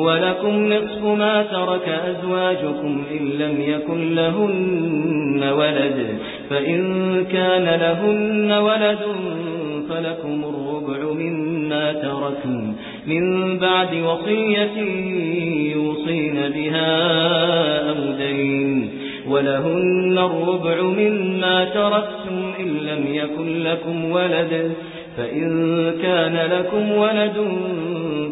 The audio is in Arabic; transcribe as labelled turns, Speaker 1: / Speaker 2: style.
Speaker 1: ولكم نصف ما ترك أزواجكم إن لم يكن لهن ولد. فإن كان لهن ولد فلكم الربع مما تركن. من بعد وصية يوصين بها أو دين. ولهن الربع مما تركتم إن لم يكن لكم ولد. فإن كان لكم ولد